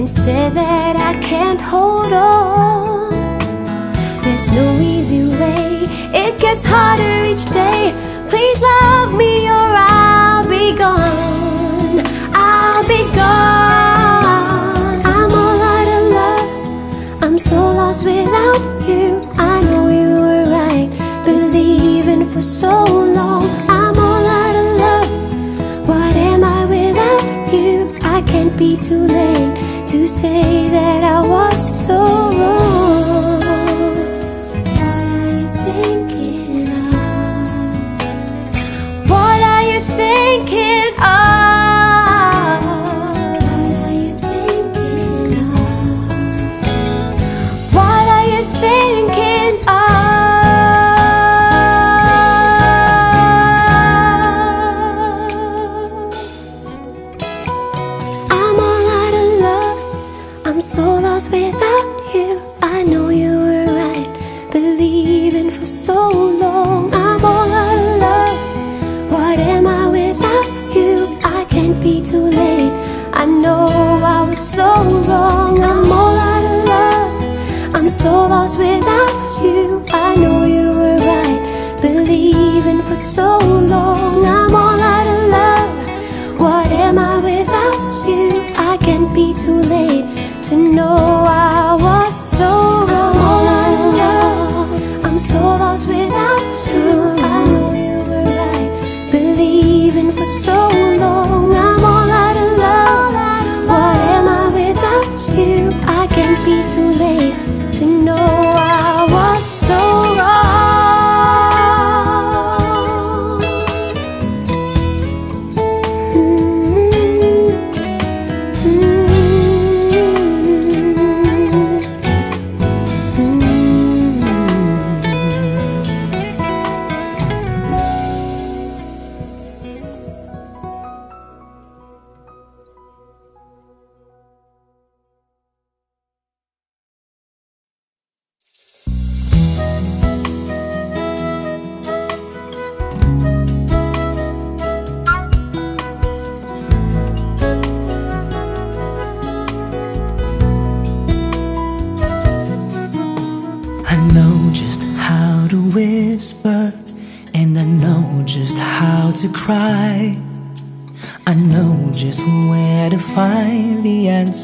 and say that I can't hold on. There's no easy way, it gets harder each day. Please love me or I'll be gone. I'll be gone. I'm all out of love, I'm so lost without you. I know you were right, believing for so long. I'm all out of love, what am I without you? I can't be too late say that I want.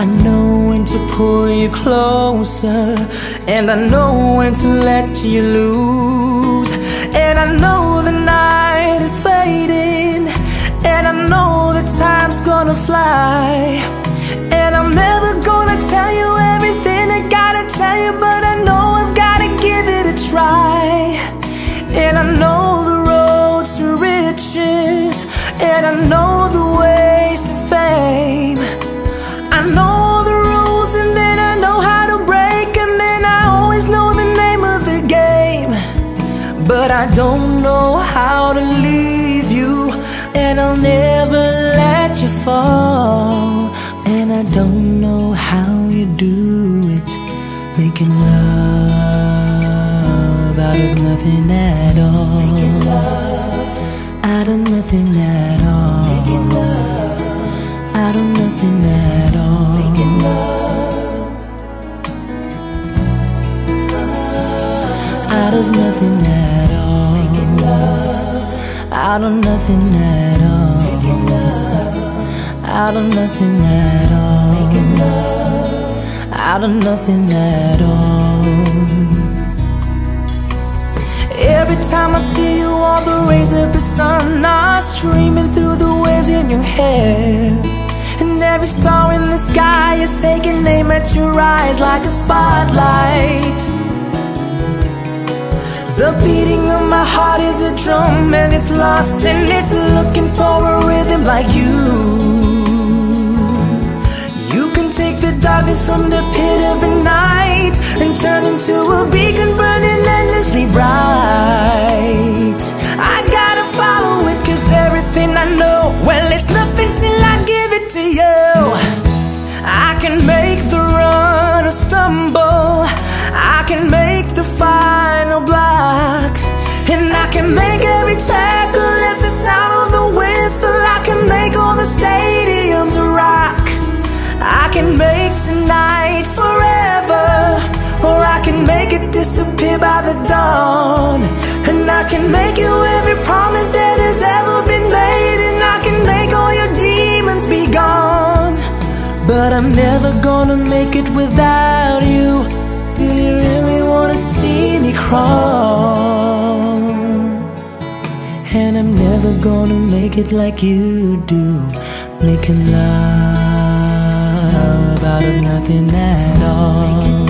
I know when to pull you closer And I know when to let you lose And I know the night is fading And I know the time's gonna fly. And I'm never Don't know how to leave you, and I'll never let you fall. And I don't know how you do it, making love out of nothing at all. Making love out of nothing at all. Making love Out of nothing at all. Making love out of nothing at all. Out of nothing at all. Out of nothing at all. Out of nothing at all. Every time I see you, all the rays of the sun are streaming through the waves in your hair. And every star in the sky is taking aim at your eyes like a spotlight. The beating of my heart is a drum and it's lost and it's looking for a rhythm like you. You can take the darkness from the pit of the night and turn into a beacon burning endlessly bright. I gotta follow it cause everything I know, well, it's nothing till I disappear by the dawn. And I can make you every promise that has ever been made, and I can make all your demons be gone. But I'm never gonna make it without you. Do you really wanna see me crawl? And I'm never gonna make it like you do, making love out of nothing at all.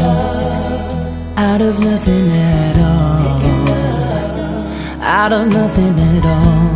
Out of nothing at all. Out of nothing at all.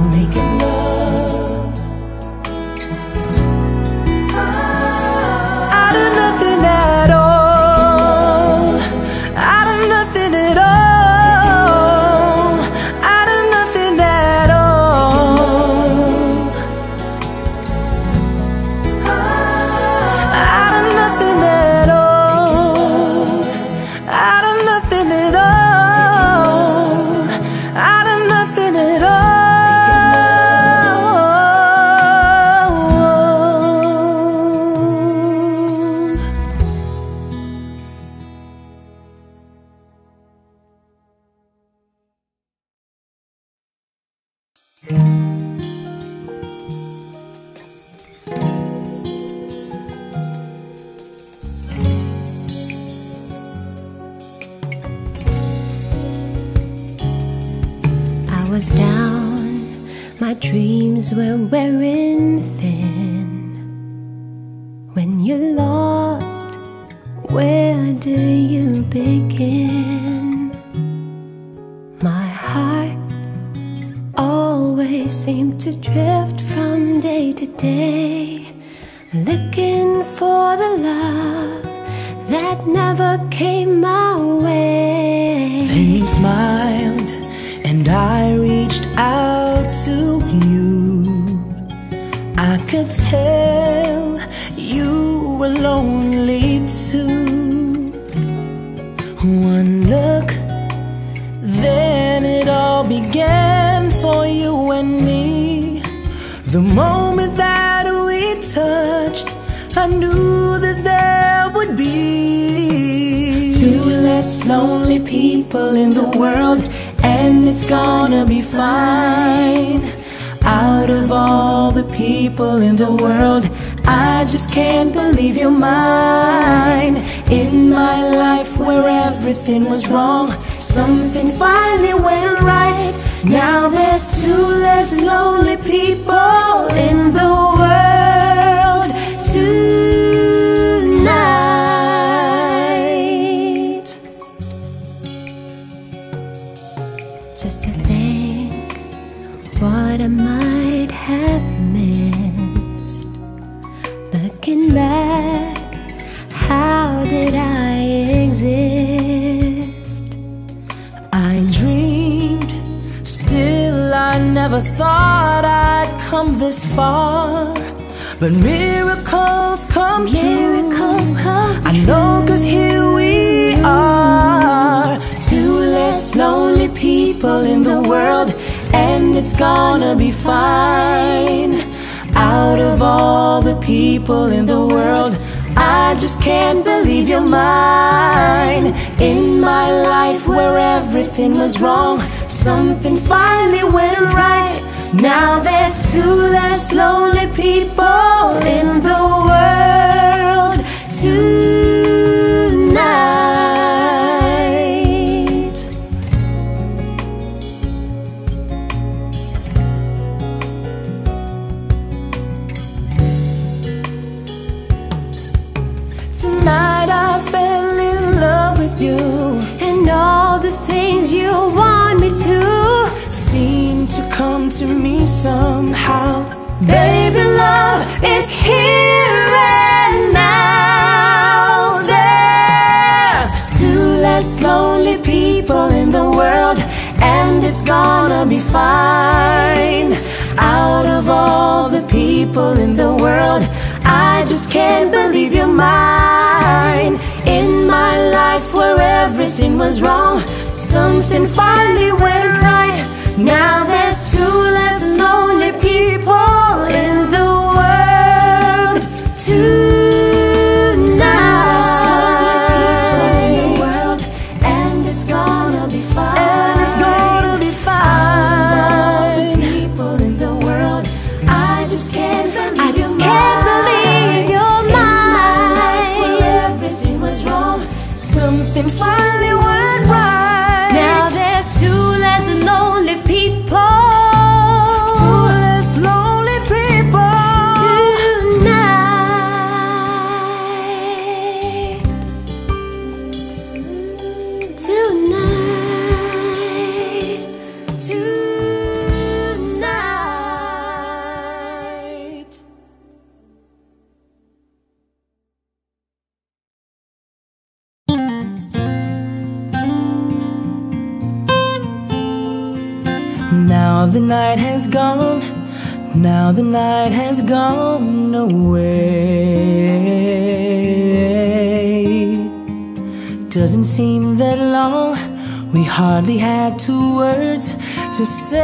Dreams were wearing I might have missed. Looking back, how did I exist? I dreamed still, I never thought I'd come this far. But miracles come true. Come I know, cause here we are. Two less lonely people in the world, and it's gonna be fine. Out of all the people in the world, I just can't believe you're mine. In my life where everything was wrong, something finally went right. Now there's two less lonely people in the world tonight. You want me to seem to come to me somehow. Baby, love is here and now. There's two less lonely people in the world, and it's gonna be fine. Out of all the people in the world, I just can't believe you're mine. In my life where everything was wrong, something finally went right. Night has gone away. Doesn't seem that long. We hardly had two words to say.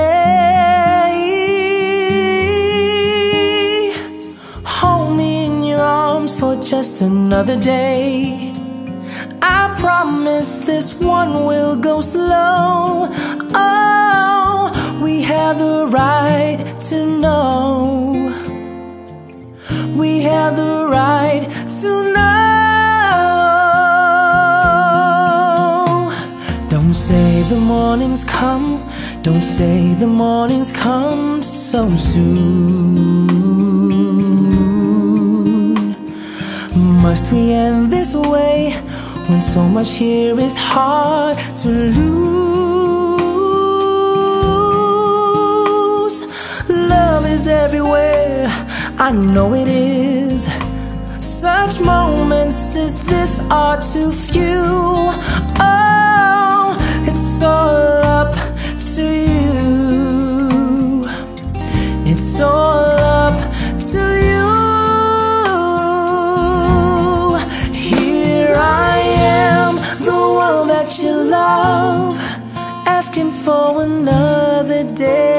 Hold me in your arms for just another day. I promise this one will go slow. Oh, we have the right to know. We have the right to know. Don't say the morning's come. Don't say the morning's come so soon. Must we end this way when so much here is hard to lose? Everywhere, I know it is. Such moments as this are too few. Oh, it's all up to you. It's all up to you. Here I am, the one that you love, asking for another day.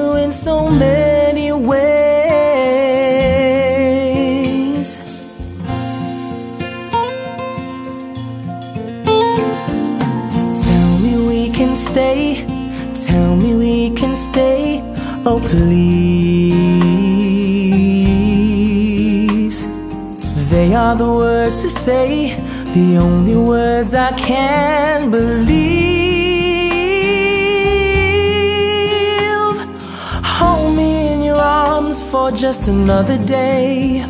You in so many ways. Tell me we can stay. Tell me we can stay. Oh, please. They are the words to say, the only words I can believe. For just another day.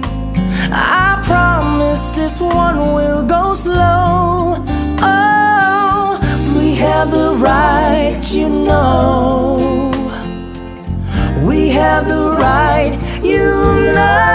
I promise this one will go slow. Oh, we have the right, you know. We have the right, you know.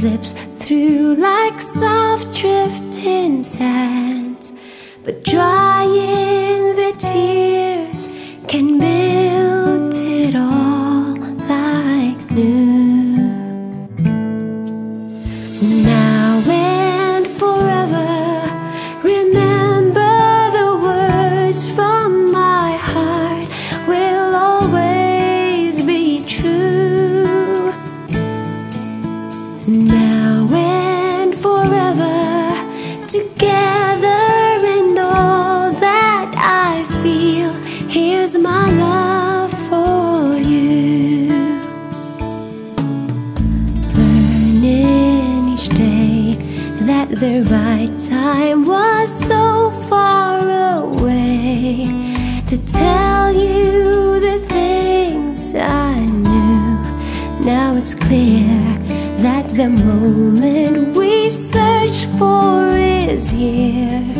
slips through like soft drifting sands, but dry. it's clear that the moment we search for is here.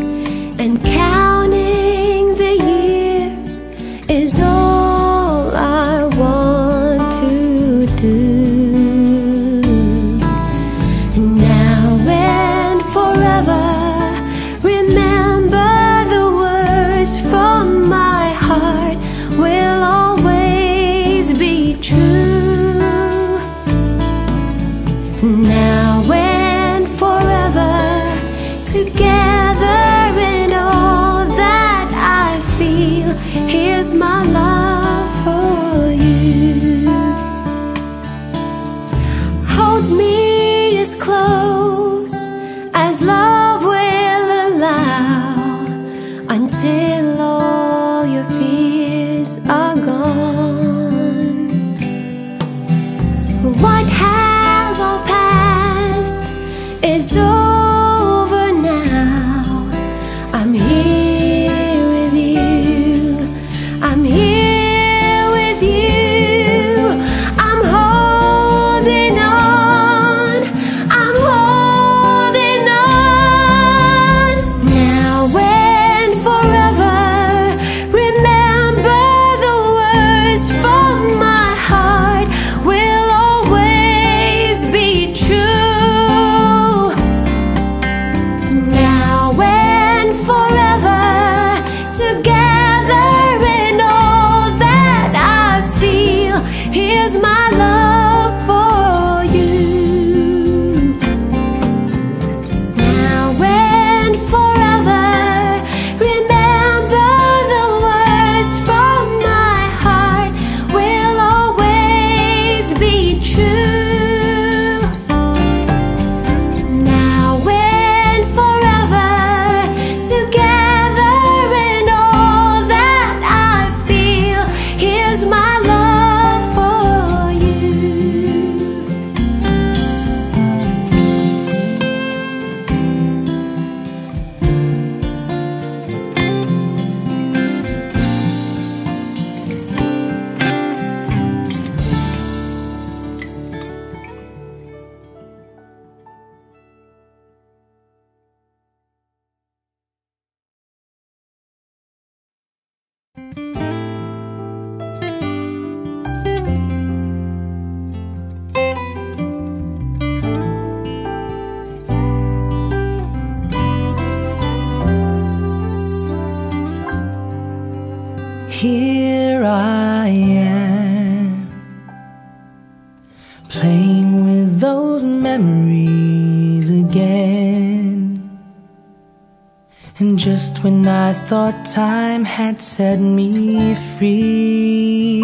just when I thought time had set me free.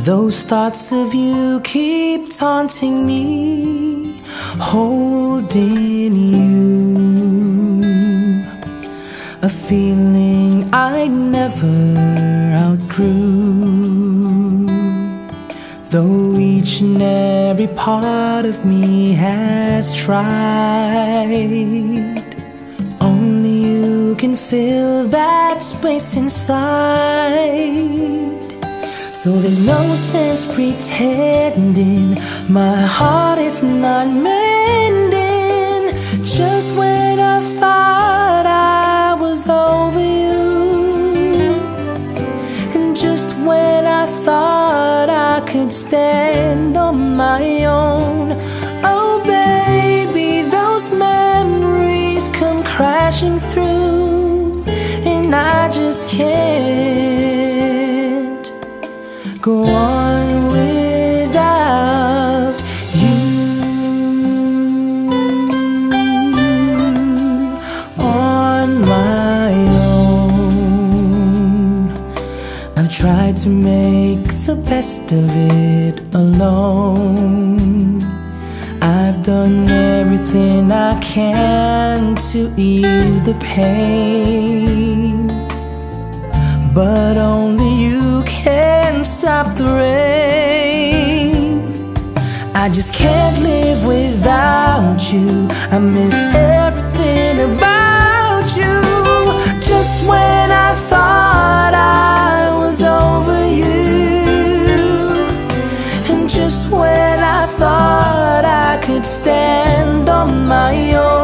Those thoughts of you keep taunting me, holding you. A feeling I never outgrew. Though each and every part of me has tried can fill that space inside. So there's no sense pretending. My heart is not mending. Just when I thought I was over you. And just when I thought I could stand on my own. Oh baby, those memories come crashing through. I just can't go on without you. On my own, I've tried to make the best of it alone. I've done everything I can to ease the pain. But only you can stop the rain. I just can't live without you. I miss everything about you. Just when I thought I was over you, and just when I thought I could stand on my own.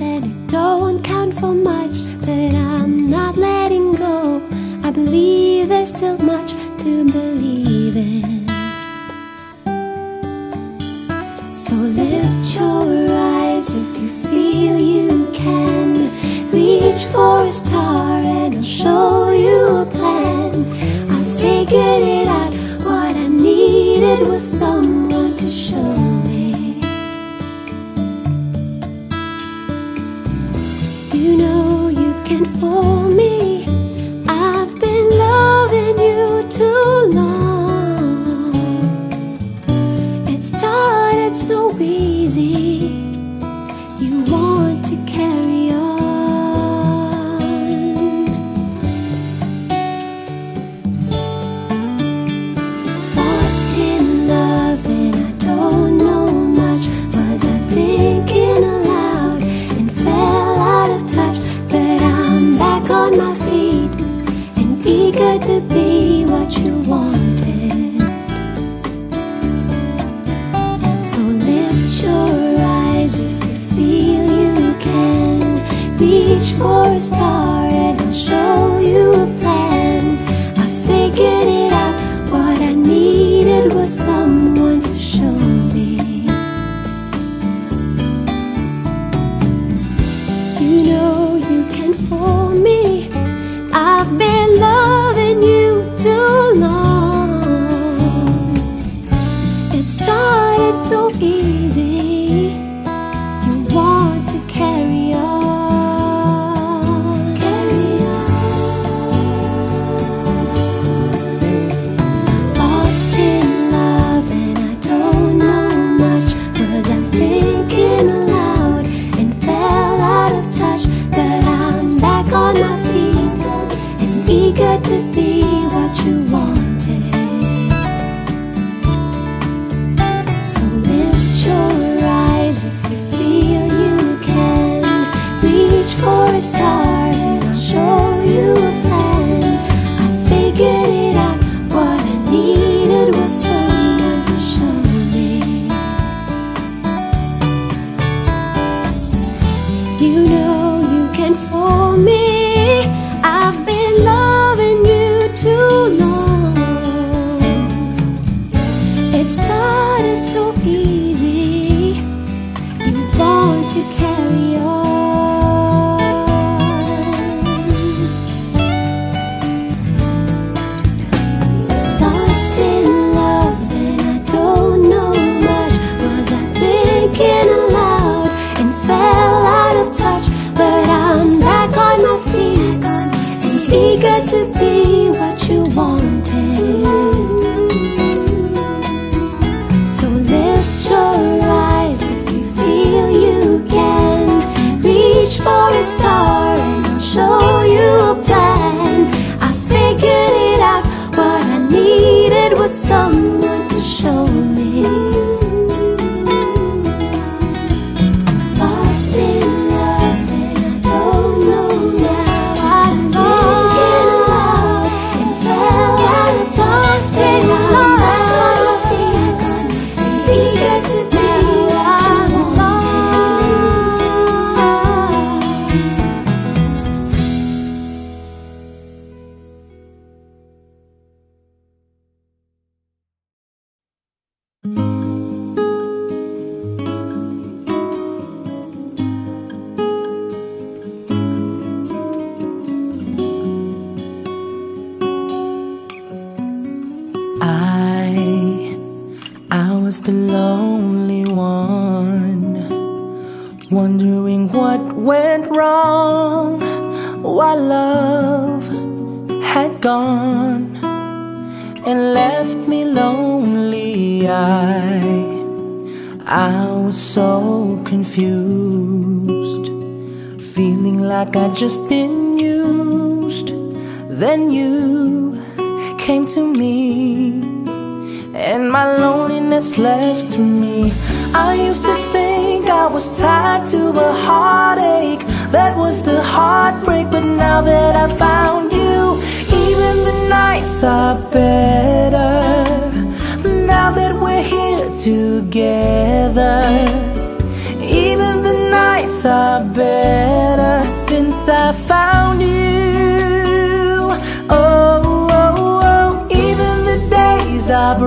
And it don't count for much. But I'm not letting go. I believe there's still much to believe in. So lift your eyes if you feel you can. Reach for a star and I'll show you a plan. I figured it out. What I needed was someone you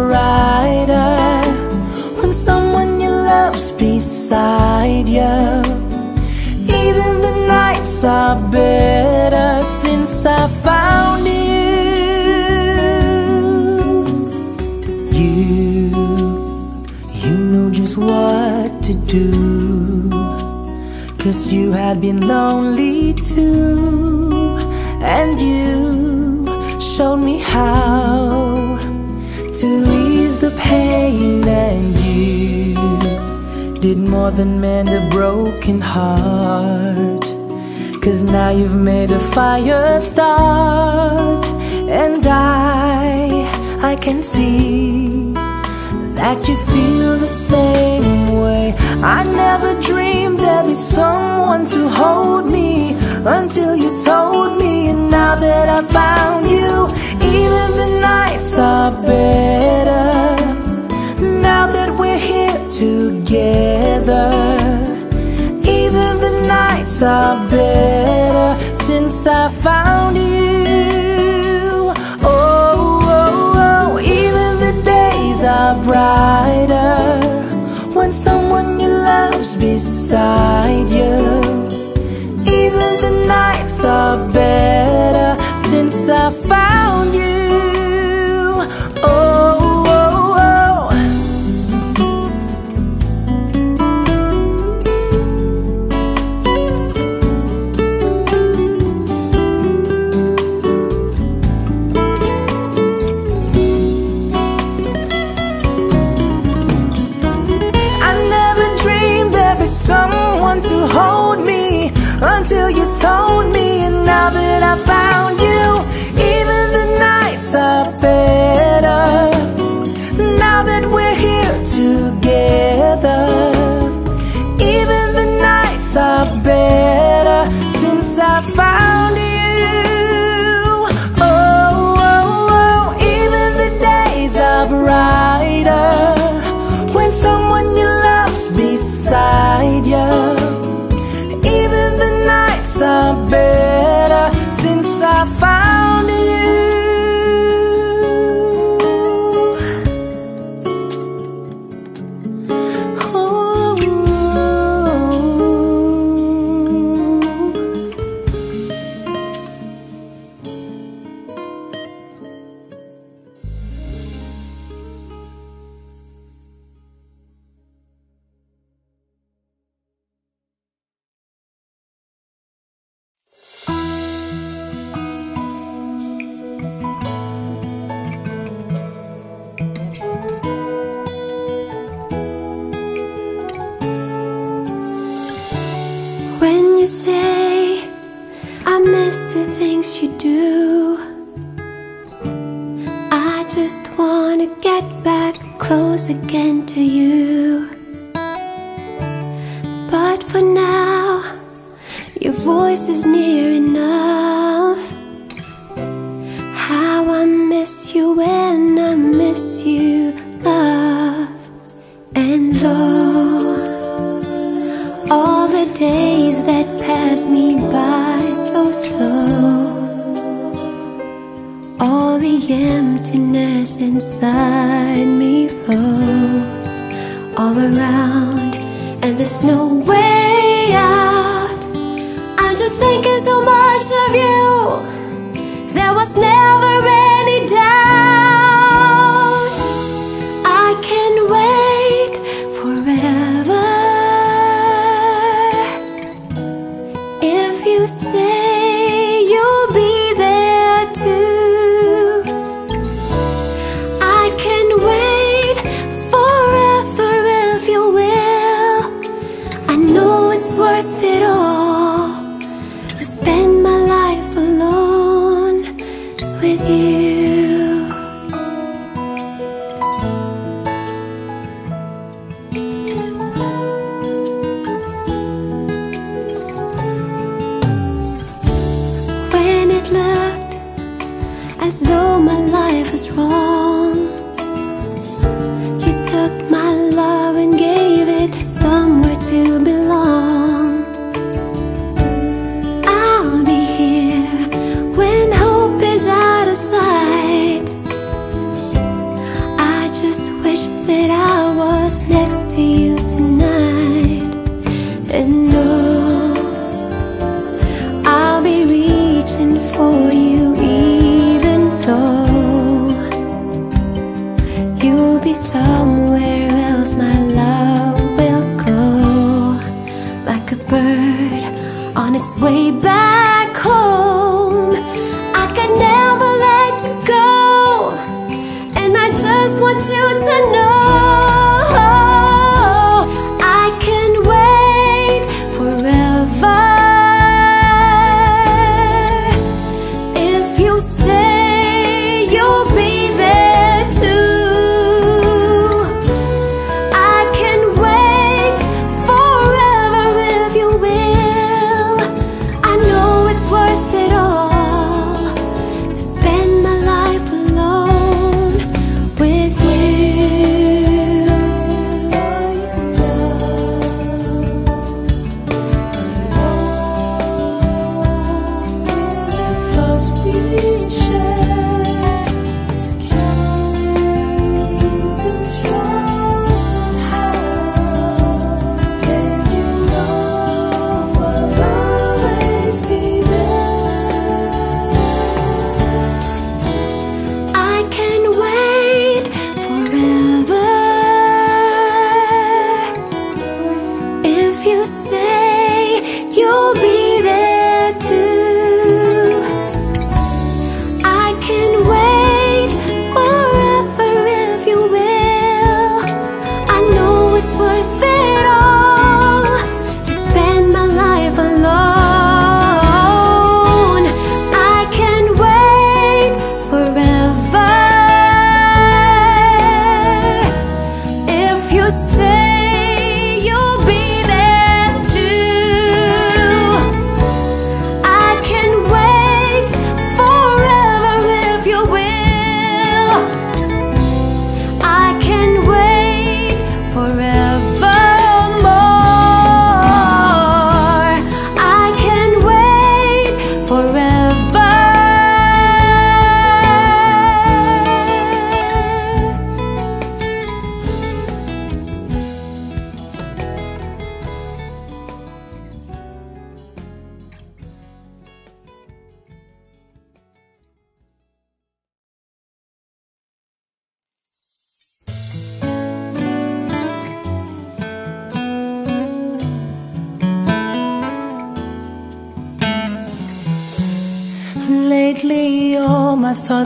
rider. When someone you love's beside you Even the nights are better since I found you. You, you know just what to do. Cause you had been lonely too And you showed me how pain and you did more than mend a broken heart. Cause now you've made a fire start And I, I can see That you feel the same way. I never dreamed there'd be someone to hold me Until you told me And now that I found you Even the nights are better together. Even the nights are better Since I found you. Oh, oh, oh Even the days are brighter When someone you love's beside you. Even the nights are better Since I found you. I miss you when I miss you, love. And though all the days that pass me by so slow, all the emptiness inside me flows all around, and there's nowhere.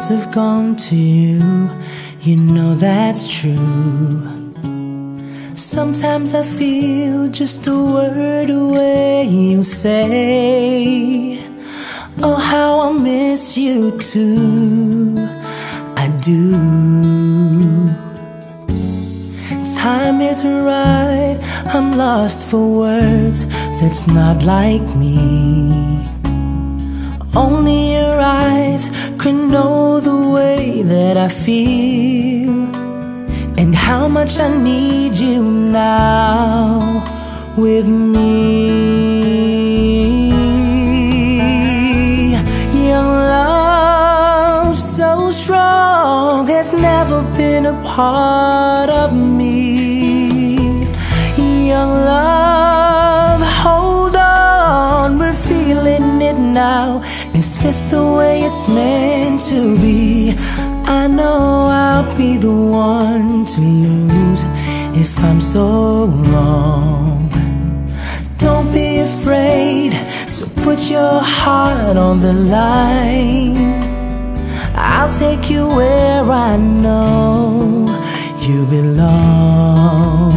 have gone to you You know that's true. Sometimes I feel just a word away you say. Oh, how I miss you too. I do. Time is right. I'm lost for words That's not like me. Only your eyes could know the way that I feel and how much I need you now with me. Young love, so strong, has never been a Is this the way it's meant to be? I know I'll be the one to lose if I'm so wrong. Don't be afraid to put your heart on the line. I'll take you where I know you belong.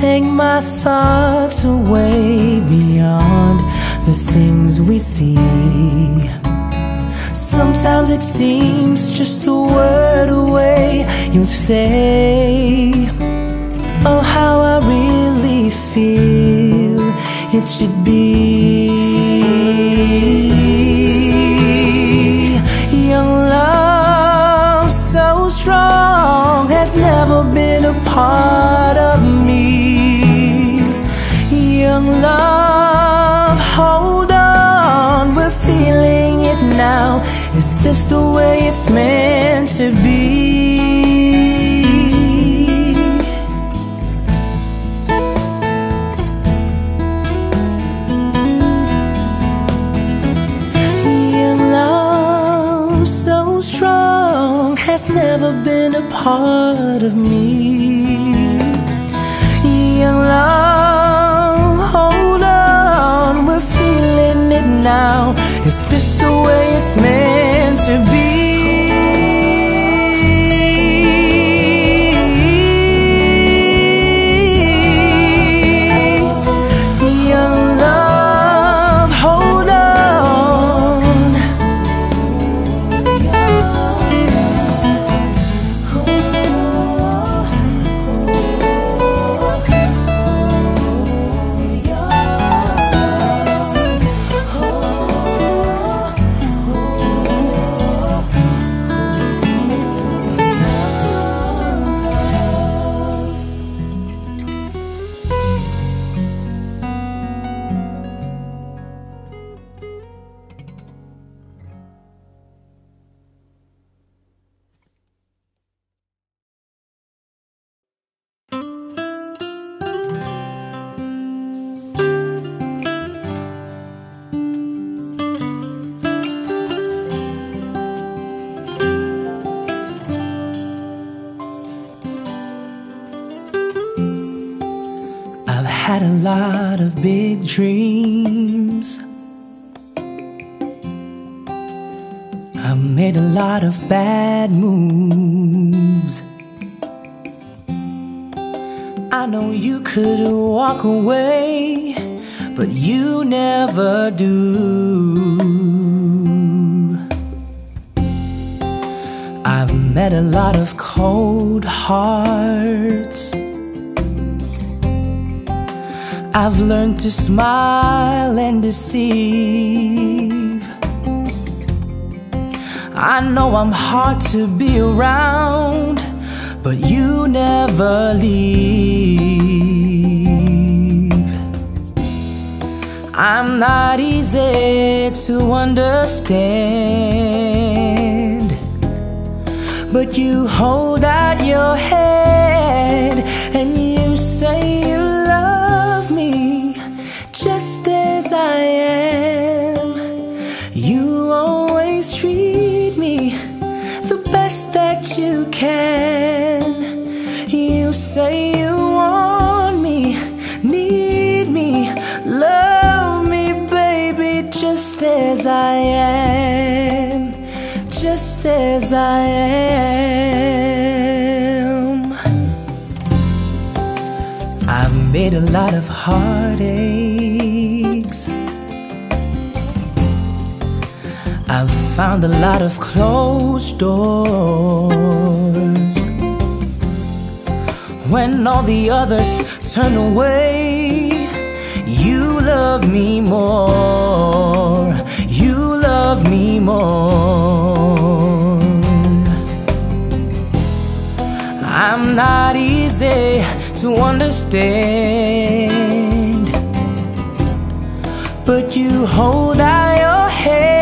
Take my thoughts away beyond the things we see. Sometimes it seems just a word away. You'll say, Oh, how I really feel it should be. Young love, so strong, has never been a part of now. Is this the way it's meant to be? Young love, so strong, has never been a part of me. Young love, hold on, we're feeling it now. Is this the way it's meant to be? Dreams. I've made a lot of bad moves. I know you could walk away, but you never do. I've met a lot of cold hearts. I've learned to smile and deceive. I know I'm hard to be around, but you never leave. I'm not easy to understand, but you hold out your hand and Say you want me, need me, love me, baby, just as I am, just as I am. I've made a lot of heartaches. I've found a lot of closed doors when all the others turn away. You love me more, you love me more. I'm not easy to understand, but you hold out your head.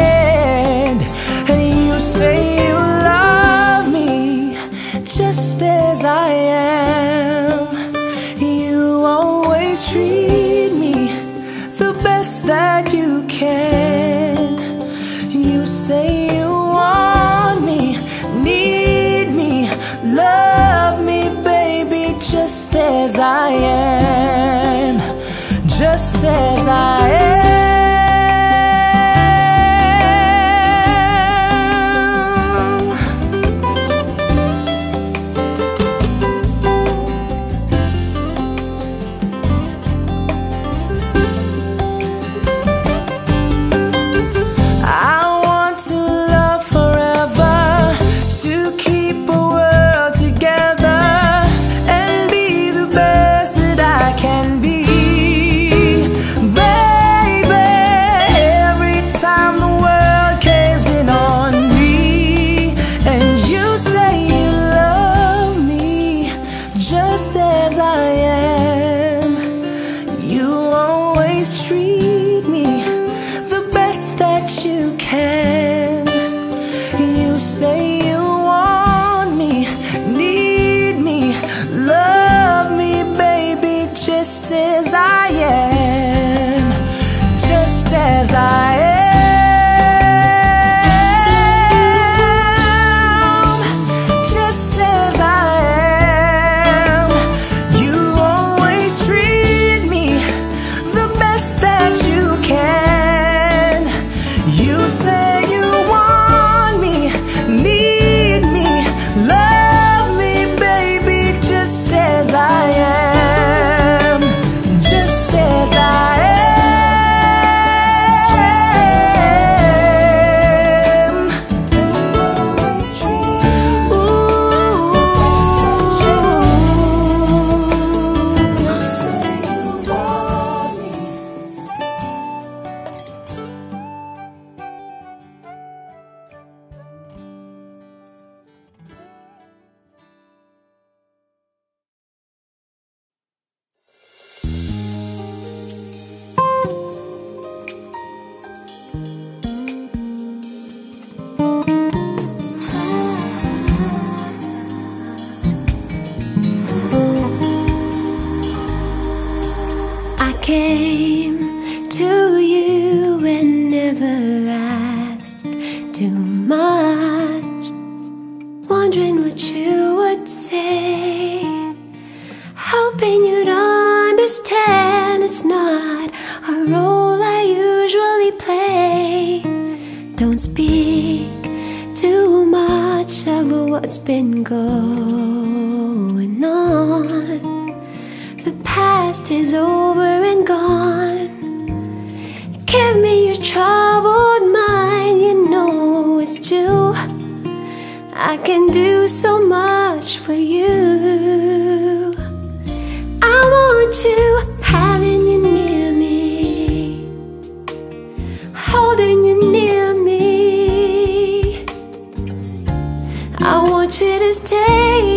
stay.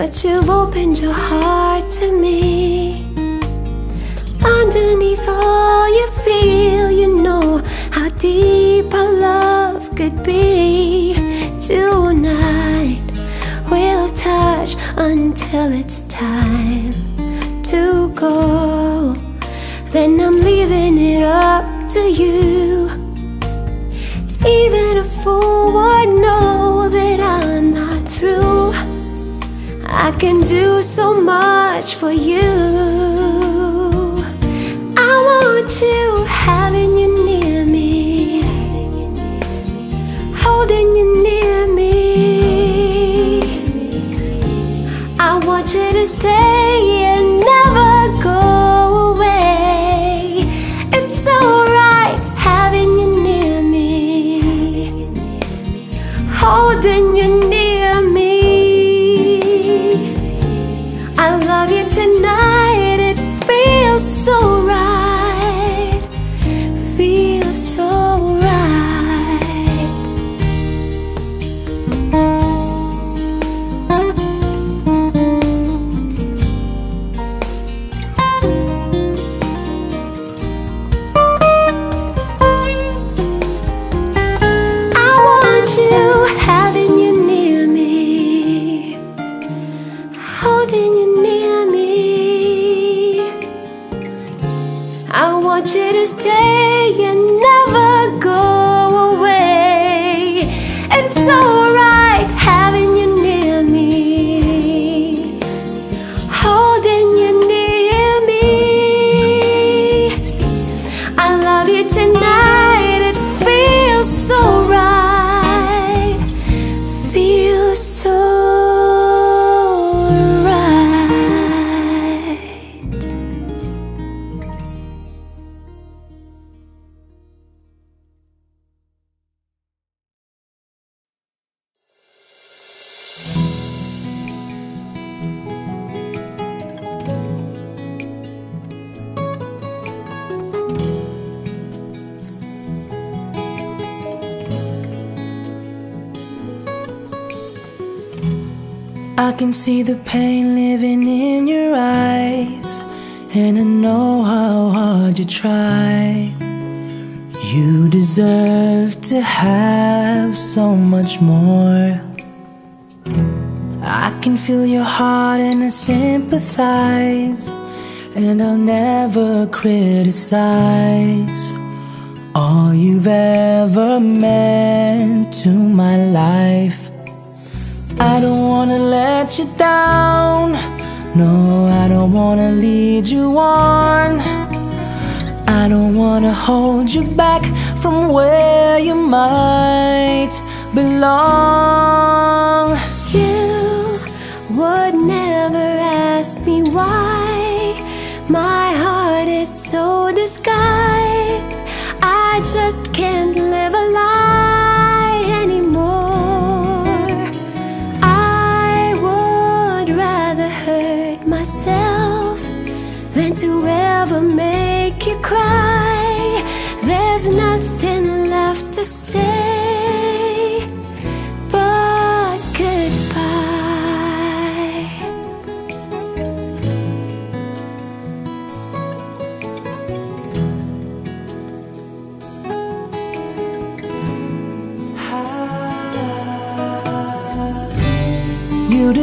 But you've opened your heart to me. Underneath all you feel, you know how deep our love could be. Tonight we'll touch until it's time to go. Then I'm leaving it up to you. Even a fool would know that I'm not through. I can do so much for you. I want you having you near me, holding you near me. I want you to stay sympathize, and I'll never criticize all you've ever meant to my life. I don't wanna let you down. No, I don't wanna lead you on. I don't wanna hold you back from where you might belong. You would ask me why my heart is so disguised. I just can't live a lie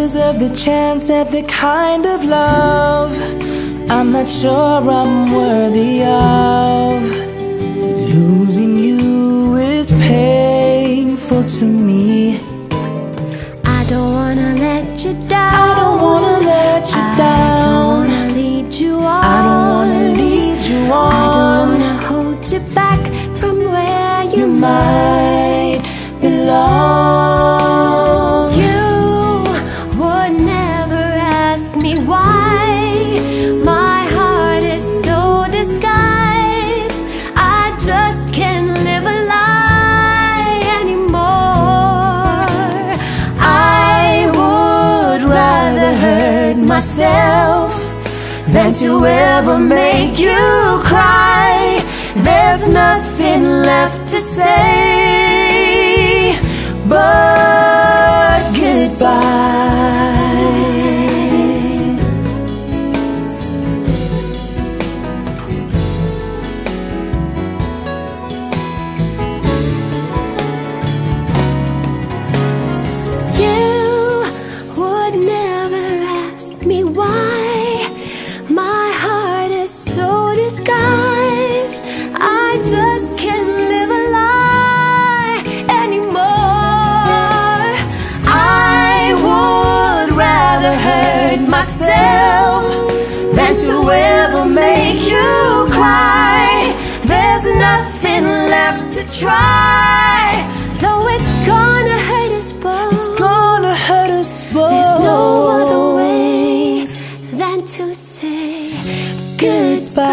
Deserve the chance at the kind of love I'm not sure I'm worthy of. Losing you is painful to me. I don't wanna let you down. I don't wanna let you I down. don't wanna lead you on. I don't wanna lead you on. I don't wanna hold you back from where you, You might belong. Ask me why my heart is so disguised. I just can't live a lie anymore. I would rather hurt myself than to ever make you cry. There's nothing left to say but goodbye. Ever make you cry. There's nothing left to try. Though it's gonna hurt us both. It's gonna hurt us both. There's no other way than to say goodbye.